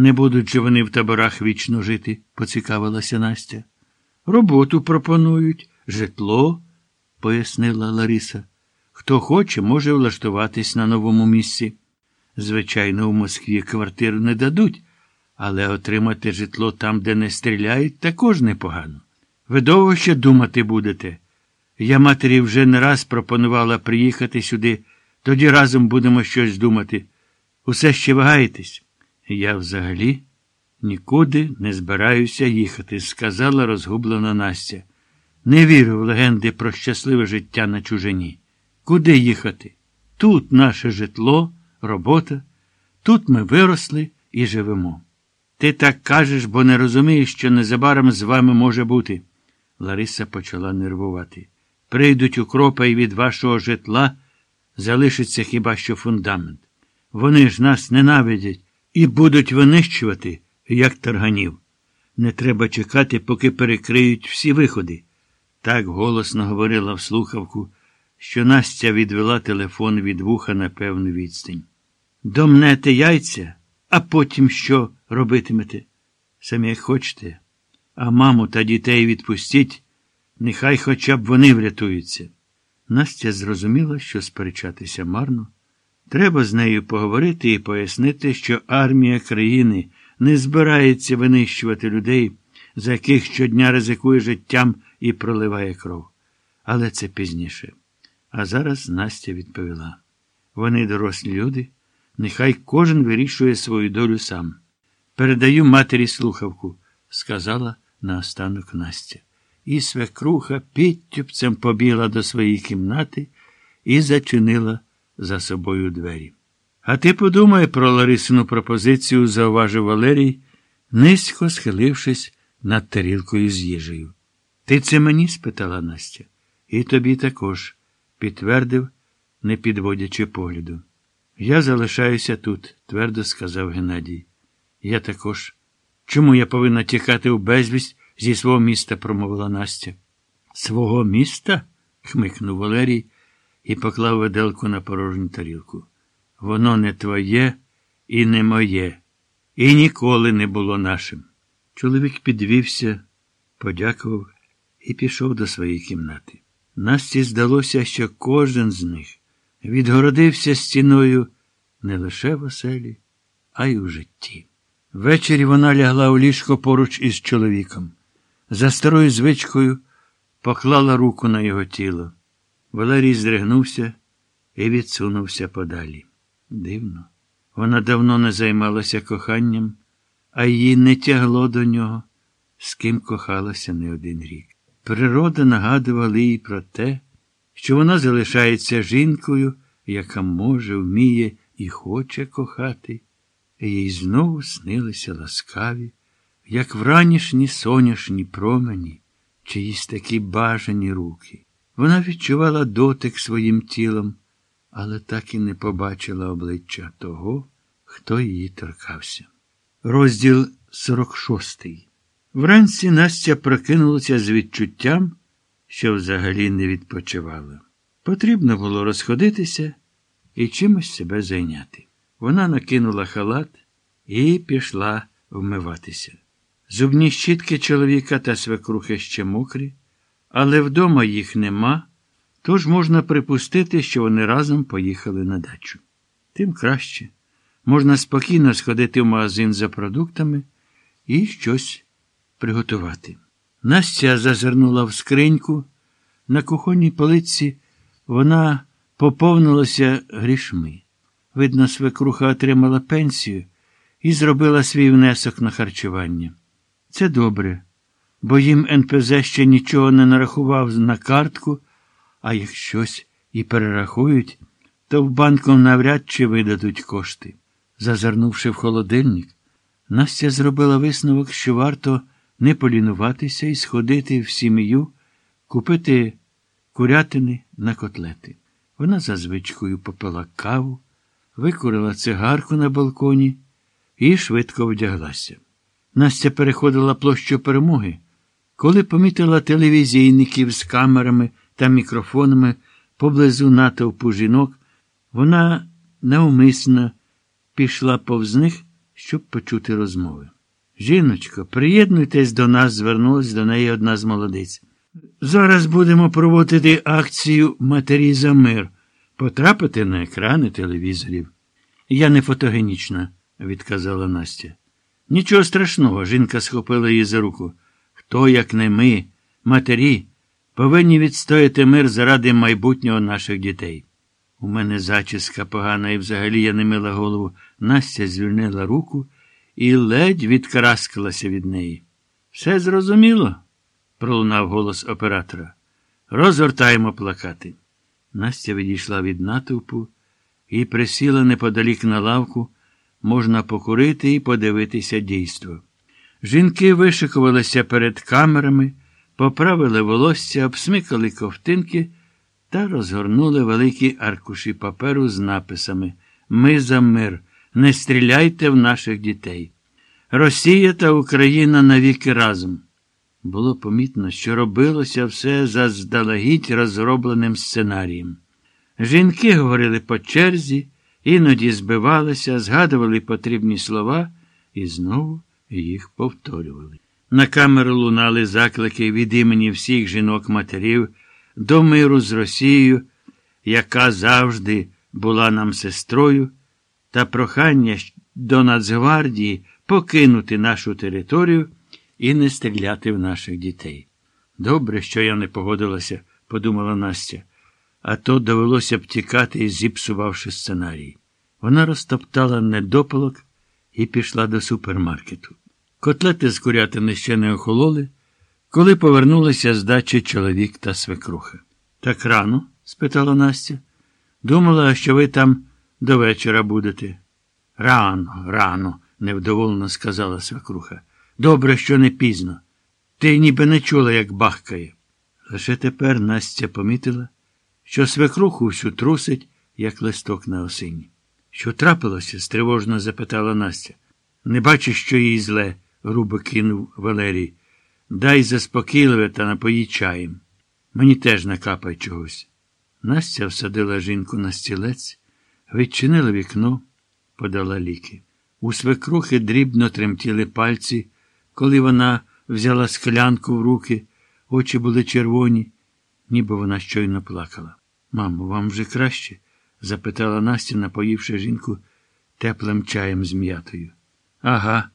Не будуть же вони в таборах вічно жити, поцікавилася Настя. Роботу пропонують, житло, пояснила Лариса. Хто хоче, може влаштуватись на новому місці. Звичайно, у Москві квартиру не дадуть, але отримати житло там, де не стріляють, також непогано. Ви довго ще думати будете. Я матері вже не раз пропонувала приїхати сюди, тоді разом будемо щось думати. Усе ще вагаєтесь? Я взагалі нікуди не збираюся їхати, сказала розгублена Настя. Не вірю в легенди про щасливе життя на чужині. Куди їхати? Тут наше житло, робота, тут ми виросли і живемо. Ти так кажеш, бо не розумієш, що незабаром з вами може бути. Лариса почала нервувати. Прийдуть укропа і від вашого житла залишиться хіба що фундамент. Вони ж нас ненавидять і будуть винищувати, як тарганів. Не треба чекати, поки перекриють всі виходи. Так голосно говорила в слухавку, що Настя відвела телефон від вуха на певну відстань. Домнете яйця, а потім що робитимете? Самі як хочете. А маму та дітей відпустіть, нехай хоча б вони врятуються. Настя зрозуміла, що сперечатися марно. Треба з нею поговорити і пояснити, що армія країни не збирається винищувати людей, за яких щодня ризикує життям і проливає кров. Але це пізніше. А зараз Настя відповіла: вони дорослі люди, нехай кожен вирішує свою долю сам. Передаю матері слухавку, сказала наостанок Настя. І свекруха підтюпцем побігла до своєї кімнати і зачинила за собою двері. А ти подумай про Ларисину пропозицію, зауважив Валерій, низько схилившись над тарілкою з їжею. Ти це мені? спитала Настя. І тобі також, підтвердив, не підводячи погляду. Я залишаюся тут, твердо сказав Геннадій. Я також. Чому я повинна тікати у безвість зі свого міста? промовила Настя. Свого міста? хмикнув Валерій і поклав виделку на порожню тарілку. Воно не твоє і не моє, і ніколи не було нашим. Чоловік підвівся, подякував і пішов до своєї кімнати. Насті здалося, що кожен з них відгородився стіною не лише в оселі, а й у житті. Ввечері вона лягла у ліжко поруч із чоловіком. За старою звичкою поклала руку на його тіло. Валерій здригнувся і відсунувся подалі. Дивно. Вона давно не займалася коханням, а її не тягло до нього, з ким кохалася не один рік. Природа нагадувала їй про те, що вона залишається жінкою, яка може, вміє і хоче кохати, і їй знову снилися ласкаві, як вранішні соняшні промені, чиїсь такі бажані руки. Вона відчувала дотик своїм тілом, але так і не побачила обличчя того, хто її торкався. Розділ 46 Вранці Настя прокинулася з відчуттям, що взагалі не відпочивала. Потрібно було розходитися і чимось себе зайняти. Вона накинула халат і пішла вмиватися. Зубні щітки чоловіка та свекрухи ще мокрі, але вдома їх нема, тож можна припустити, що вони разом поїхали на дачу. Тим краще. Можна спокійно сходити в магазин за продуктами і щось приготувати. Настя зазирнула в скриньку. На кухонній полиці вона поповнилася грішми. Видно, свекруха отримала пенсію і зробила свій внесок на харчування. Це добре, бо їм НПЗ ще нічого не нарахував на картку, а як щось і перерахують, то в банку навряд чи видадуть кошти. Зазирнувши в холодильник, Настя зробила висновок, що варто не полінуватися і сходити в сім'ю, купити курятини на котлети. Вона за звичкою попила каву, викурила цигарку на балконі і швидко вдяглася. Настя переходила площу перемоги, коли помітила телевізійників з камерами та мікрофонами поблизу натовпу жінок, вона навмисно пішла повз них щоб почути розмови. Жіночко, приєднуйтесь до нас, звернулась до неї одна з молодиць. Зараз будемо проводити акцію Матері за мир, потрапити на екрани телевізорів. Я не фотогенічна, відказала Настя. Нічого страшного, жінка схопила її за руку. Хто, як не ми, матері, повинні відстояти мир заради майбутнього наших дітей. У мене зачіска погана, і взагалі я не мила голову. Настя звільнила руку і ледь відкараскалася від неї. Все зрозуміло? пролунав голос оператора. Розгортаємо плакати. Настя відійшла від натовпу і присіла неподалік на лавку. Можна покурити і подивитися дійство. Жінки вишикувалися перед камерами, поправили волосся, обсмикали ковтинки та розгорнули великі аркуші паперу з написами Ми за мир, не стріляйте в наших дітей. Росія та Україна навіки разом. Було помітно, що робилося все заздалегідь розробленим сценарієм. Жінки говорили по черзі, іноді збивалися, згадували потрібні слова і знову їх повторювали. На камеру лунали заклики від імені всіх жінок-матерів до миру з Росією, яка завжди була нам сестрою, та прохання до Нацгвардії покинути нашу територію і не стріляти в наших дітей. Добре, що я не погодилася, подумала Настя, а то довелося б тікати, зіпсувавши сценарій. Вона розтоптала недопалок і пішла до супермаркету. Котлети з курятини ще не охололи, коли повернулися з дачі чоловік та свекруха. Так рано? спитала Настя. Думала, що ви там до вечора будете. Рано, рано, невдоволено сказала свекруха. Добре, що не пізно. Ти ніби не чула, як бахкає. Лише тепер Настя помітила, що свекруху всю трусить, як листок на осині. Що трапилося? стривожно запитала Настя. Не бачиш, що їй зле, грубо кинув Валерій. Дай заспокійливе та напої чаєм. Мені теж накапай чогось. Настя всадила жінку на стілець, відчинила вікно, подала ліки. У свекрухи дрібно тремтіли пальці, коли вона взяла склянку в руки, очі були червоні, ніби вона щойно плакала. Мамо, вам вже краще? запитала Настя, напоївши жінку теплим чаєм з м'ятою. Ага,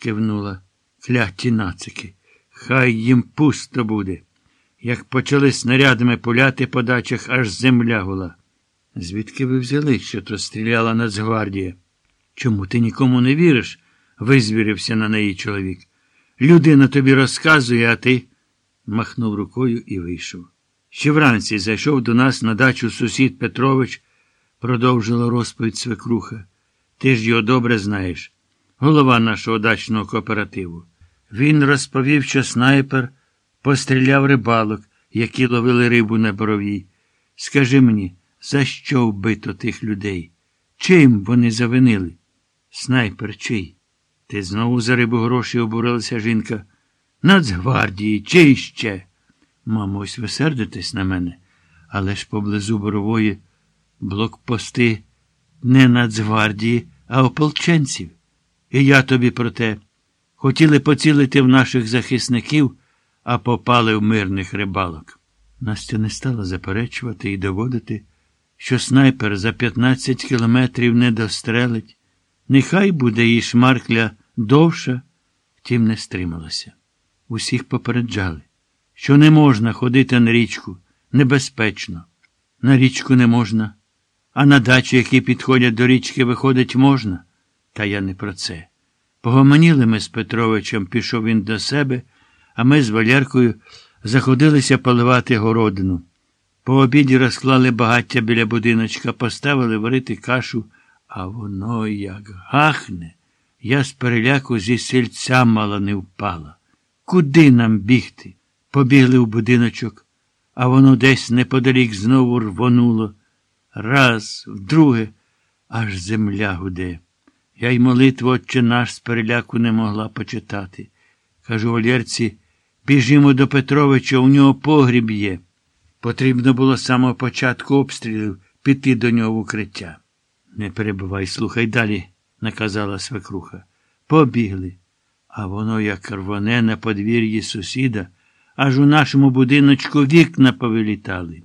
кивнула, кляті нацики. Хай їм пусто буде. Як почали снарядами пуляти по дачах, аж земля гула. Звідки ви взяли, що то стріляла Нацгвардія? Чому ти нікому не віриш? визвірився на неї чоловік. Людина тобі розказує, а ти. махнув рукою і вийшов. Ще вранці зайшов до нас на дачу сусід Петрович, продовжила розповідь свекруха. Ти ж його добре знаєш, голова нашого дачного кооперативу. Він розповів, що снайпер постріляв рибалок, які ловили рибу на боровій. Скажи мені, за що вбито тих людей? Чим вони завинили? Снайпер чий? Ти знову за рибу гроші обурилася жінка. Нацгвардії, чи ще? Мамо, ось ви сердитесь на мене, але ж поблизу борової блокпости не Нацгвардії, а ополченців. І я тобі про те. Хотіли поцілити в наших захисників, а попали в мирних рибалок. Настя не стала заперечувати і доводити, що снайпер за 15 кілометрів не дострелить. Нехай буде її шмаркля довша, втім не стрималася. Усіх попереджали, що не можна ходити на річку небезпечно. На річку не можна, а на дачі, які підходять до річки, виходить можна. Та я не про це. Погомоніли ми з Петровичем, пішов він до себе, а ми з Валяркою заходилися поливати городину. По обіді розклали багаття біля будиночка, поставили варити кашу, а воно як гахне. Я з переляку зі сільця мало не впала. Куди нам бігти? Побігли в будиночок, а воно десь неподалік знову рвонуло. Раз, вдруге, аж земля гуде. Я й молитву отче наш з переляку не могла почитати. Кажу Валєрці, біжімо до Петровича, у нього погріб є. Потрібно було з самого початку обстрілів піти до нього в укриття. Не перебувай, слухай далі, наказала свекруха. Побігли. А воно як рвоне на подвір'ї сусіда, аж у нашому будиночку вікна повилітали.